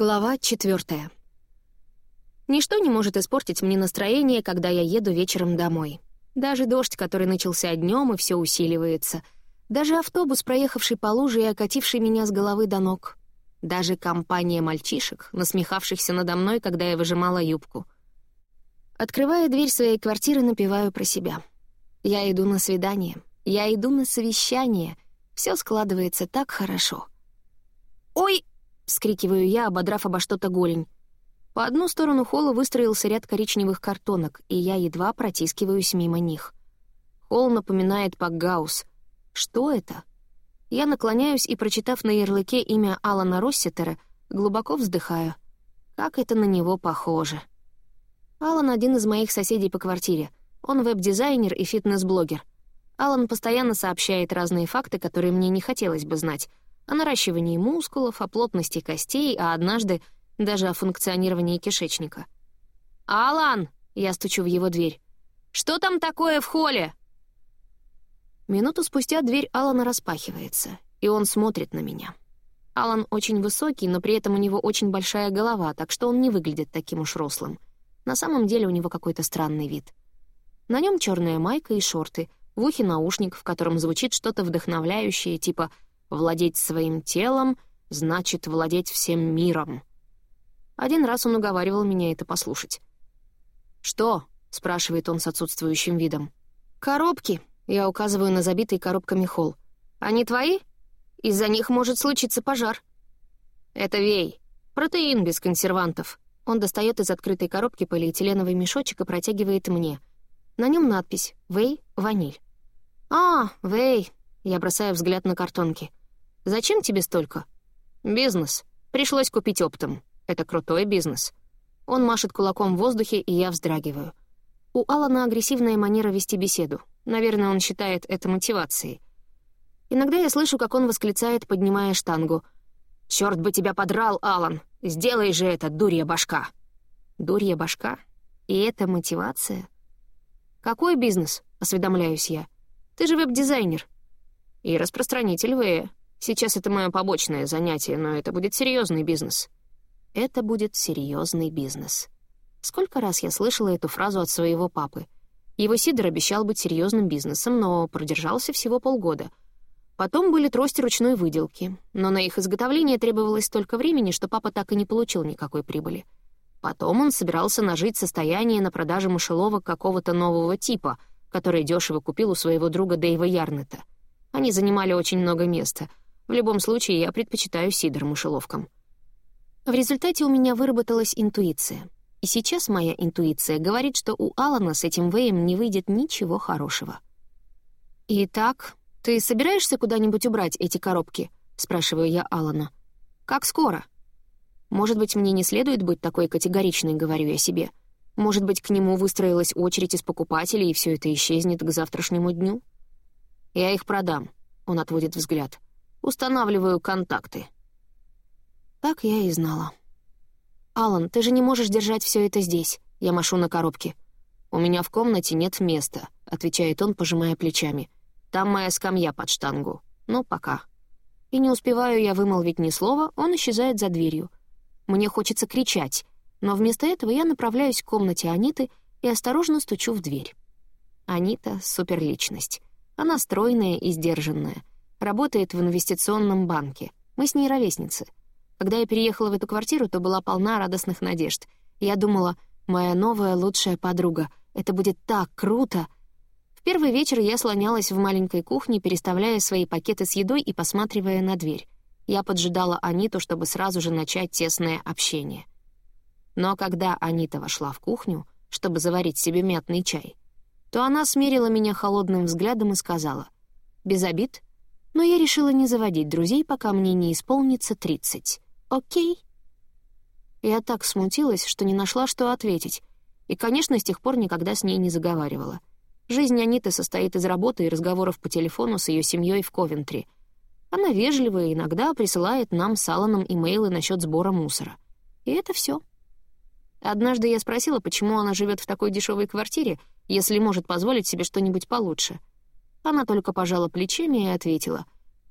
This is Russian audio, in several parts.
Глава четвертая. Ничто не может испортить мне настроение, когда я еду вечером домой. Даже дождь, который начался днем и все усиливается. Даже автобус, проехавший по луже и окативший меня с головы до ног. Даже компания мальчишек, насмехавшихся надо мной, когда я выжимала юбку. Открывая дверь своей квартиры, напеваю про себя. Я иду на свидание. Я иду на совещание. Все складывается так хорошо. «Ой!» — вскрикиваю я, ободрав обо что-то голень. По одну сторону холла выстроился ряд коричневых картонок, и я едва протискиваюсь мимо них. Холл напоминает Пакгаус. Что это? Я наклоняюсь и, прочитав на ярлыке имя Алана Росситера, глубоко вздыхаю. Как это на него похоже. Алан — один из моих соседей по квартире. Он веб-дизайнер и фитнес-блогер. Алан постоянно сообщает разные факты, которые мне не хотелось бы знать — о наращивании мускулов, о плотности костей, а однажды даже о функционировании кишечника. «Алан!» — я стучу в его дверь. «Что там такое в холле?» Минуту спустя дверь Алана распахивается, и он смотрит на меня. Алан очень высокий, но при этом у него очень большая голова, так что он не выглядит таким уж рослым. На самом деле у него какой-то странный вид. На нем черная майка и шорты, в ухе наушник, в котором звучит что-то вдохновляющее, типа Владеть своим телом значит владеть всем миром. Один раз он уговаривал меня это послушать. «Что?» — спрашивает он с отсутствующим видом. «Коробки», — я указываю на забитый коробками холл. «Они твои? Из-за них может случиться пожар». «Это вей. Протеин без консервантов». Он достает из открытой коробки полиэтиленовый мешочек и протягивает мне. На нем надпись «Вей, ваниль». «А, Вей», — я бросаю взгляд на картонки. Зачем тебе столько? Бизнес. Пришлось купить оптом. Это крутой бизнес. Он машет кулаком в воздухе, и я вздрагиваю. У Алана агрессивная манера вести беседу. Наверное, он считает это мотивацией. Иногда я слышу, как он восклицает, поднимая штангу. «Чёрт бы тебя подрал, Алан! Сделай же это, дурья башка!» Дурья башка? И это мотивация? «Какой бизнес?» — осведомляюсь я. «Ты же веб-дизайнер». «И распространитель Вэя. Сейчас это мое побочное занятие, но это будет серьезный бизнес. Это будет серьезный бизнес. Сколько раз я слышала эту фразу от своего папы. Его Сидор обещал быть серьезным бизнесом, но продержался всего полгода. Потом были трости ручной выделки, но на их изготовление требовалось столько времени, что папа так и не получил никакой прибыли. Потом он собирался нажить состояние на продаже мышеловок какого-то нового типа, который дешево купил у своего друга Дэйва Ярнета. Они занимали очень много места — в любом случае, я предпочитаю сидр мышеловкам. В результате у меня выработалась интуиция. И сейчас моя интуиция говорит, что у Алана с этим Вэем не выйдет ничего хорошего. «Итак, ты собираешься куда-нибудь убрать эти коробки?» — спрашиваю я Алана. «Как скоро?» «Может быть, мне не следует быть такой категоричной», — говорю я себе. «Может быть, к нему выстроилась очередь из покупателей, и все это исчезнет к завтрашнему дню?» «Я их продам», — он отводит взгляд. Устанавливаю контакты». Так я и знала. «Алан, ты же не можешь держать все это здесь». Я машу на коробке. «У меня в комнате нет места», — отвечает он, пожимая плечами. «Там моя скамья под штангу. Ну, пока». И не успеваю я вымолвить ни слова, он исчезает за дверью. Мне хочется кричать, но вместо этого я направляюсь к комнате Аниты и осторожно стучу в дверь. Анита — суперличность. Она стройная и сдержанная — Работает в инвестиционном банке. Мы с ней ровесницы. Когда я переехала в эту квартиру, то была полна радостных надежд. Я думала, моя новая лучшая подруга. Это будет так круто! В первый вечер я слонялась в маленькой кухне, переставляя свои пакеты с едой и посматривая на дверь. Я поджидала Аниту, чтобы сразу же начать тесное общение. Но когда Анита вошла в кухню, чтобы заварить себе мятный чай, то она смерила меня холодным взглядом и сказала, «Без обид, но я решила не заводить друзей, пока мне не исполнится 30. Окей? Я так смутилась, что не нашла, что ответить. И, конечно, с тех пор никогда с ней не заговаривала. Жизнь Аниты состоит из работы и разговоров по телефону с ее семьей в Ковентри. Она вежливо и иногда присылает нам с Алланом имейлы насчет сбора мусора. И это все. Однажды я спросила, почему она живет в такой дешевой квартире, если может позволить себе что-нибудь получше — она только пожала плечами и ответила.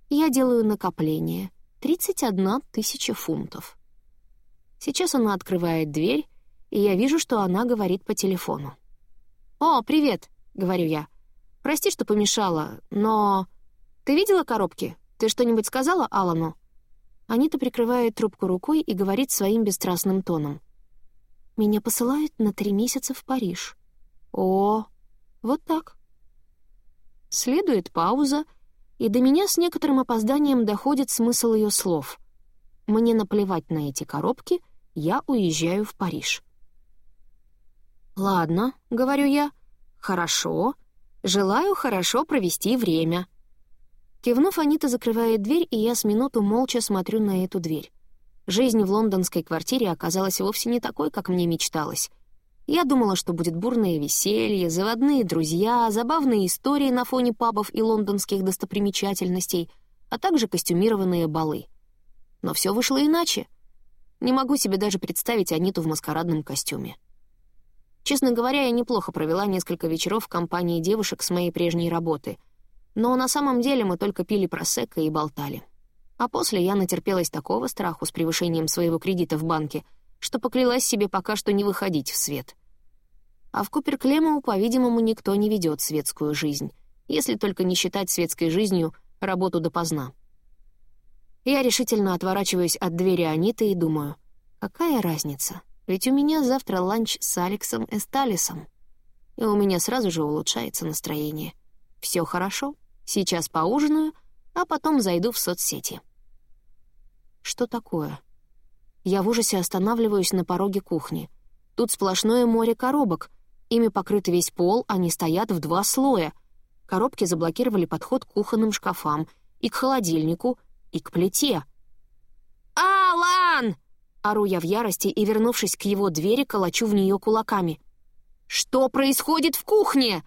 «Я делаю накопление. 31 тысяча фунтов». Сейчас она открывает дверь, и я вижу, что она говорит по телефону. «О, привет», — говорю я. «Прости, что помешала, но...» «Ты видела коробки? Ты что-нибудь сказала Алану?» Анита прикрывает трубку рукой и говорит своим бесстрастным тоном. «Меня посылают на три месяца в Париж». «О, вот так». Следует пауза, и до меня с некоторым опозданием доходит смысл ее слов. «Мне наплевать на эти коробки, я уезжаю в Париж». «Ладно», — говорю я, — «хорошо. Желаю хорошо провести время». Кивнув, Анита закрывает дверь, и я с минуту молча смотрю на эту дверь. Жизнь в лондонской квартире оказалась вовсе не такой, как мне мечталось. Я думала, что будет бурное веселье, заводные друзья, забавные истории на фоне пабов и лондонских достопримечательностей, а также костюмированные балы. Но все вышло иначе. Не могу себе даже представить Аниту в маскарадном костюме. Честно говоря, я неплохо провела несколько вечеров в компании девушек с моей прежней работы — но на самом деле мы только пили просекко и болтали. А после я натерпелась такого страху с превышением своего кредита в банке, что поклялась себе пока что не выходить в свет. А в Куперклемау, по-видимому, никто не ведет светскую жизнь, если только не считать светской жизнью работу допоздна. Я решительно отворачиваюсь от двери Аниты и думаю, какая разница, ведь у меня завтра ланч с Алексом Эсталисом. И у меня сразу же улучшается настроение. Все хорошо. Сейчас поужинаю, а потом зайду в соцсети. Что такое? Я в ужасе останавливаюсь на пороге кухни. Тут сплошное море коробок. Ими покрыт весь пол, они стоят в два слоя. Коробки заблокировали подход к кухонным шкафам, и к холодильнику, и к плите. «Алан!» — ору я в ярости и, вернувшись к его двери, колочу в нее кулаками. «Что происходит в кухне?»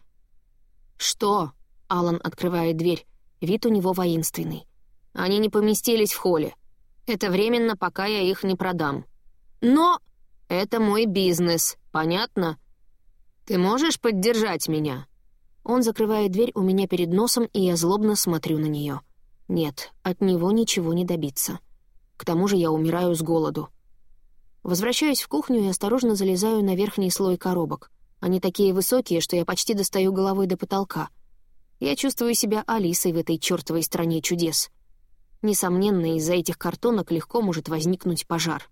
«Что?» Алан открывает дверь. Вид у него воинственный. Они не поместились в холле. Это временно, пока я их не продам. Но это мой бизнес, понятно? Ты можешь поддержать меня?» Он закрывает дверь у меня перед носом, и я злобно смотрю на нее. Нет, от него ничего не добиться. К тому же я умираю с голоду. Возвращаюсь в кухню и осторожно залезаю на верхний слой коробок. Они такие высокие, что я почти достаю головой до потолка — я чувствую себя Алисой в этой чертовой стране чудес. Несомненно, из-за этих картонок легко может возникнуть пожар.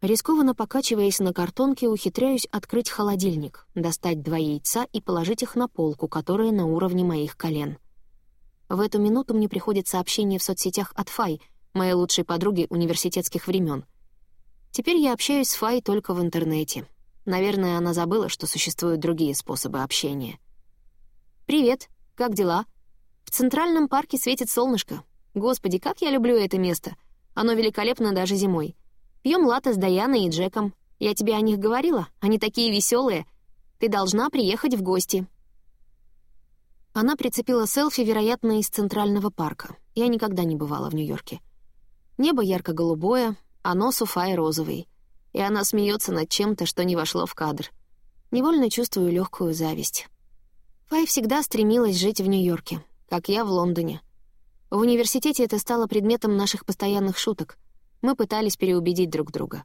Рискованно покачиваясь на картонке, ухитряюсь открыть холодильник, достать два яйца и положить их на полку, которая на уровне моих колен. В эту минуту мне приходит сообщение в соцсетях от Фай, моей лучшей подруги университетских времен. Теперь я общаюсь с Фай только в интернете. Наверное, она забыла, что существуют другие способы общения. «Привет, как дела?» «В Центральном парке светит солнышко. Господи, как я люблю это место. Оно великолепно даже зимой. Пьем латте с Даяной и Джеком. Я тебе о них говорила, они такие веселые. Ты должна приехать в гости». Она прицепила селфи, вероятно, из Центрального парка. Я никогда не бывала в Нью-Йорке. Небо ярко-голубое, а нос у Фаи розовый. И она смеется над чем-то, что не вошло в кадр. Невольно чувствую легкую зависть. Фай всегда стремилась жить в Нью-Йорке, как я в Лондоне. В университете это стало предметом наших постоянных шуток. Мы пытались переубедить друг друга.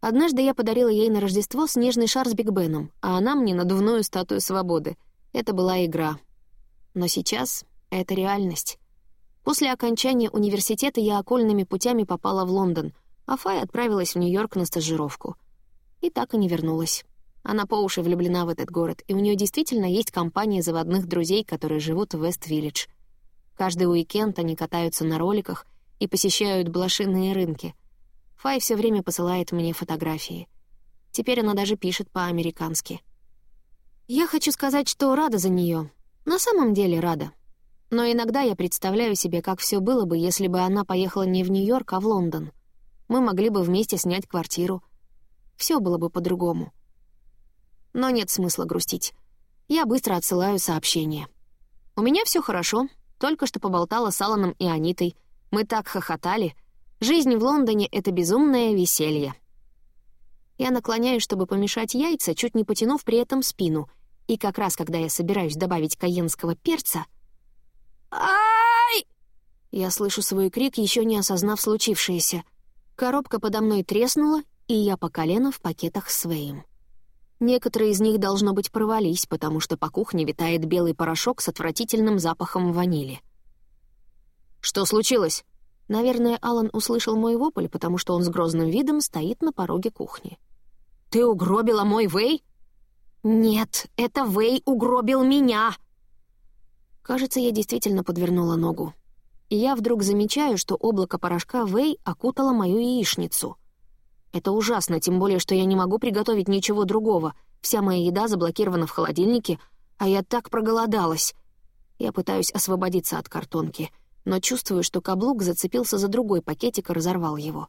Однажды я подарила ей на Рождество снежный шар с Биг Беном, а она мне надувную статую свободы. Это была игра. Но сейчас это реальность. После окончания университета я окольными путями попала в Лондон, а Фай отправилась в Нью-Йорк на стажировку. И так и не вернулась. Она по уши влюблена в этот город, и у нее действительно есть компания заводных друзей, которые живут в Вест-Виллидж. Каждый уикенд они катаются на роликах и посещают блошиные рынки. Фай все время посылает мне фотографии. Теперь она даже пишет по-американски. Я хочу сказать, что рада за нее. На самом деле рада. Но иногда я представляю себе, как все было бы, если бы она поехала не в Нью-Йорк, а в Лондон. Мы могли бы вместе снять квартиру. Все было бы по-другому но нет смысла грустить. Я быстро отсылаю сообщение. «У меня все хорошо. Только что поболтала с Аланом и Анитой. Мы так хохотали. Жизнь в Лондоне — это безумное веселье». Я наклоняюсь, чтобы помешать яйца, чуть не потянув при этом спину. И как раз, когда я собираюсь добавить каенского перца... «Ай!» Я слышу свой крик, еще не осознав случившееся. Коробка подо мной треснула, и я по колено в пакетах своим. Некоторые из них, должно быть, провались, потому что по кухне витает белый порошок с отвратительным запахом ванили. «Что случилось?» Наверное, Алан услышал мой вопль, потому что он с грозным видом стоит на пороге кухни. «Ты угробила мой Вэй?» «Нет, это Вэй угробил меня!» Кажется, я действительно подвернула ногу. И я вдруг замечаю, что облако порошка Вэй окутало мою яичницу. Это ужасно, тем более, что я не могу приготовить ничего другого. Вся моя еда заблокирована в холодильнике, а я так проголодалась. Я пытаюсь освободиться от картонки, но чувствую, что каблук зацепился за другой пакетик и разорвал его.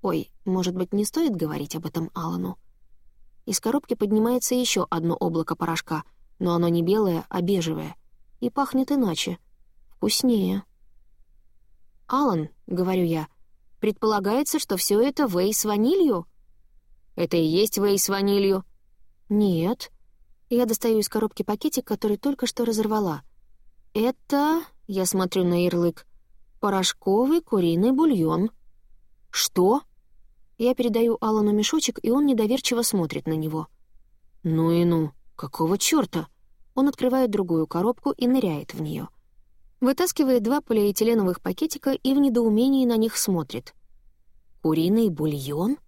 Ой, может быть, не стоит говорить об этом Алану? Из коробки поднимается еще одно облако порошка, но оно не белое, а бежевое. И пахнет иначе. Вкуснее. «Алан», — говорю я, — Предполагается, что все это вей с ванилью. Это и есть вей с ванилью? Нет. Я достаю из коробки пакетик, который только что разорвала. Это, я смотрю на ярлык, порошковый куриный бульон. Что? Я передаю Алану мешочек, и он недоверчиво смотрит на него. Ну и ну, какого чёрта? Он открывает другую коробку и ныряет в нее. Вытаскивает два полиэтиленовых пакетика и в недоумении на них смотрит. «Куриный бульон?»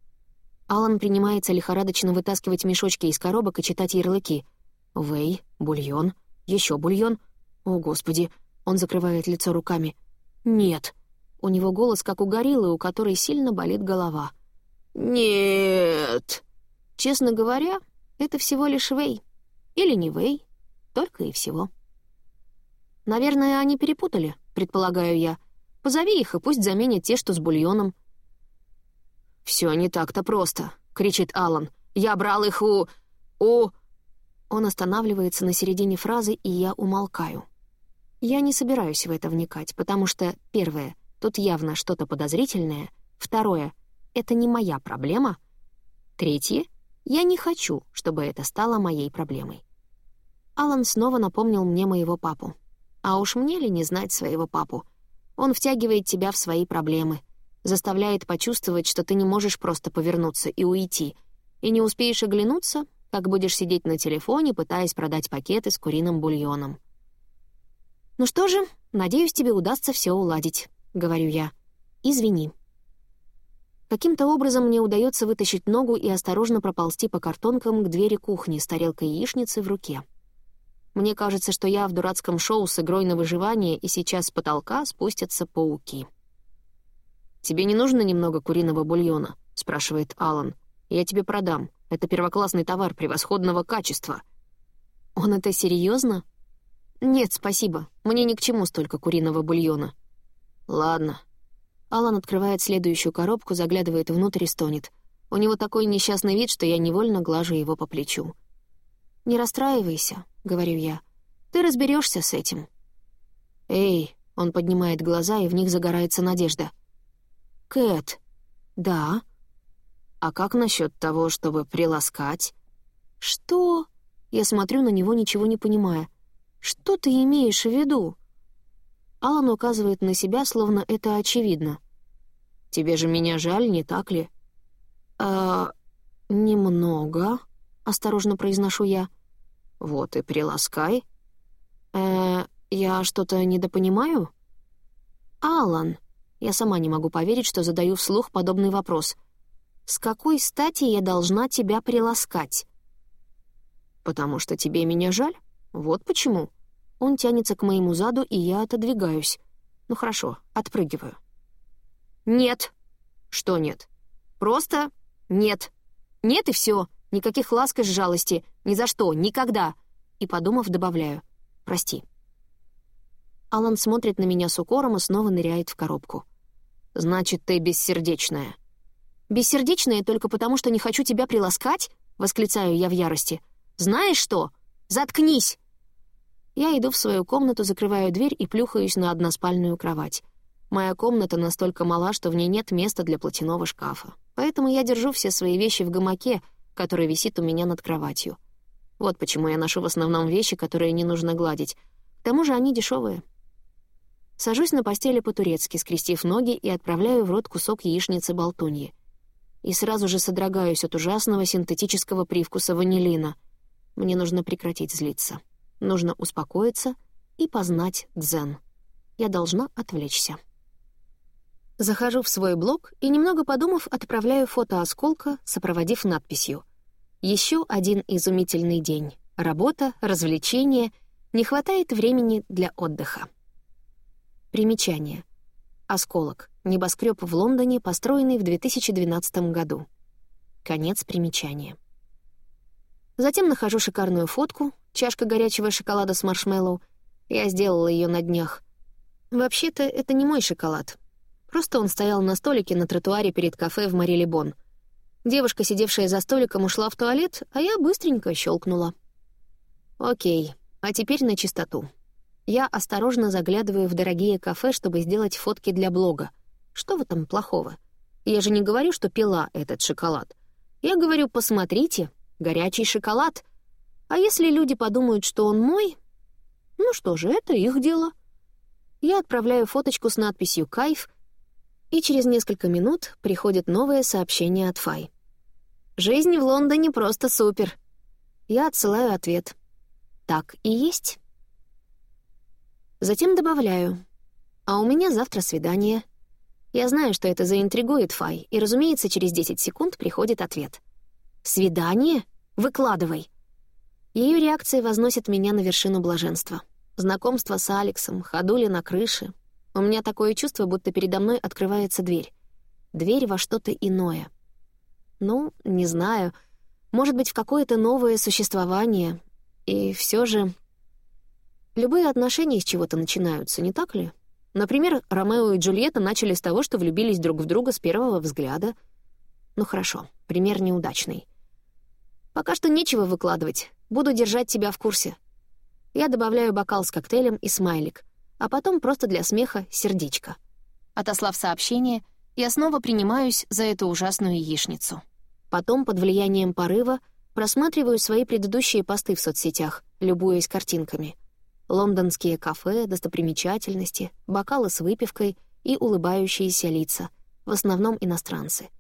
Алан принимается лихорадочно вытаскивать мешочки из коробок и читать ярлыки. «Вэй, бульон, еще бульон. О, Господи!» Он закрывает лицо руками. «Нет». У него голос, как у гориллы, у которой сильно болит голова. «Нет». Честно говоря, это всего лишь Вэй. Или не Вэй, только и всего. Наверное, они перепутали, предполагаю я. Позови их, и пусть заменят те, что с бульоном. «Все не так-то просто», — кричит Алан. «Я брал их у... у...» Он останавливается на середине фразы, и я умолкаю. Я не собираюсь в это вникать, потому что, первое, тут явно что-то подозрительное, второе, это не моя проблема, третье, я не хочу, чтобы это стало моей проблемой. Алан снова напомнил мне моего папу. А уж мне ли не знать своего папу? Он втягивает тебя в свои проблемы, заставляет почувствовать, что ты не можешь просто повернуться и уйти, и не успеешь оглянуться, как будешь сидеть на телефоне, пытаясь продать пакеты с куриным бульоном. «Ну что же, надеюсь, тебе удастся все уладить», — говорю я. «Извини». Каким-то образом мне удается вытащить ногу и осторожно проползти по картонкам к двери кухни с тарелкой яичницы в руке. Мне кажется, что я в дурацком шоу с игрой на выживание, и сейчас с потолка спустятся пауки. «Тебе не нужно немного куриного бульона?» — спрашивает Алан. «Я тебе продам. Это первоклассный товар превосходного качества». «Он это серьезно? «Нет, спасибо. Мне ни к чему столько куриного бульона». «Ладно». Алан открывает следующую коробку, заглядывает внутрь и стонет. У него такой несчастный вид, что я невольно глажу его по плечу. «Не расстраивайся», — говорю я. «Ты разберешься с этим». «Эй!» — он поднимает глаза, и в них загорается надежда. «Кэт!» «Да?» «А как насчет того, чтобы приласкать?» «Что?» Я смотрю на него, ничего не понимая. «Что ты имеешь в виду?» Алан указывает на себя, словно это очевидно. «Тебе же меня жаль, не так ли?» «А... немного...» — осторожно произношу я. «Вот и приласкай». «Э, я что-то недопонимаю?» «Алан», я сама не могу поверить, что задаю вслух подобный вопрос. «С какой стати я должна тебя приласкать?» «Потому что тебе меня жаль? Вот почему». Он тянется к моему заду, и я отодвигаюсь. Ну хорошо, отпрыгиваю. «Нет». «Что нет?» «Просто нет. Нет и все. Никаких ласк и жалости. Ни за что. Никогда. И, подумав, добавляю. Прости. Алан смотрит на меня с укором и снова ныряет в коробку. «Значит, ты бессердечная». «Бессердечная только потому, что не хочу тебя приласкать?» — восклицаю я в ярости. «Знаешь что? Заткнись!» Я иду в свою комнату, закрываю дверь и плюхаюсь на односпальную кровать. Моя комната настолько мала, что в ней нет места для платяного шкафа. Поэтому я держу все свои вещи в гамаке, который висит у меня над кроватью. Вот почему я ношу в основном вещи, которые не нужно гладить. К тому же они дешевые. Сажусь на постели по-турецки, скрестив ноги и отправляю в рот кусок яичницы-болтуньи. И сразу же содрогаюсь от ужасного синтетического привкуса ванилина. Мне нужно прекратить злиться. Нужно успокоиться и познать дзен. Я должна отвлечься. Захожу в свой блог и, немного подумав, отправляю фото осколка, сопроводив надписью «Еще один изумительный день. Работа, развлечения. Не хватает времени для отдыха». Примечание. Осколок. Небоскреб в Лондоне, построенный в 2012 году. Конец примечания. Затем нахожу шикарную фотку, чашка горячего шоколада с маршмеллоу. Я сделала ее на днях. Вообще-то это не мой шоколад. Просто он стоял на столике на тротуаре перед кафе в Марилибон. Девушка, сидевшая за столиком, ушла в туалет, а я быстренько щелкнула. Окей, а теперь на чистоту. Я осторожно заглядываю в дорогие кафе, чтобы сделать фотки для блога. Что в этом плохого? Я же не говорю, что пила этот шоколад. Я говорю, посмотрите, горячий шоколад. А если люди подумают, что он мой, ну что же, это их дело. Я отправляю фоточку с надписью «Кайф», и через несколько минут приходит новое сообщение от Фай. «Жизнь в Лондоне просто супер». Я отсылаю ответ. «Так и есть». Затем добавляю. «А у меня завтра свидание». Я знаю, что это заинтригует Фай, и, разумеется, через 10 секунд приходит ответ. «Свидание? Выкладывай!» Ее реакция возносит меня на вершину блаженства. Знакомство с Алексом, ходули на крыше. У меня такое чувство, будто передо мной открывается дверь. Дверь во что-то иное. Ну, не знаю. Может быть, в какое-то новое существование. И все же Любые отношения с чего-то начинаются, не так ли? Например, Ромео и Джульетта начали с того, что влюбились друг в друга с первого взгляда. Ну хорошо, пример неудачный. Пока что нечего выкладывать, буду держать тебя в курсе. Я добавляю бокал с коктейлем и смайлик, а потом просто для смеха сердечко. Отослав сообщение, я снова принимаюсь за эту ужасную яичницу. Потом, под влиянием порыва, просматриваю свои предыдущие посты в соцсетях, любуясь картинками — лондонские кафе, достопримечательности, бокалы с выпивкой и улыбающиеся лица, в основном иностранцы.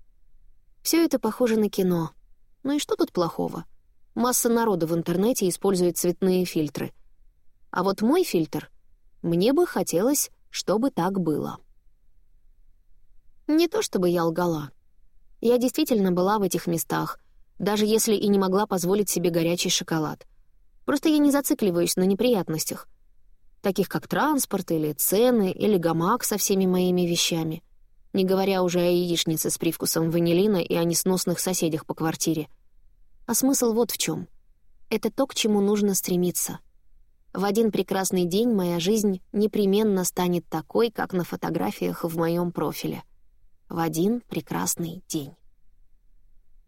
Все это похоже на кино. Ну и что тут плохого? Масса народа в интернете использует цветные фильтры. А вот мой фильтр, мне бы хотелось, чтобы так было. Не то чтобы я лгала. Я действительно была в этих местах, даже если и не могла позволить себе горячий шоколад. Просто я не зацикливаюсь на неприятностях, таких как транспорт или цены, или гамак со всеми моими вещами, не говоря уже о яичнице с привкусом ванилина и о несносных соседях по квартире. А смысл вот в чем. Это то, к чему нужно стремиться. В один прекрасный день моя жизнь непременно станет такой, как на фотографиях в моем профиле. В один прекрасный день.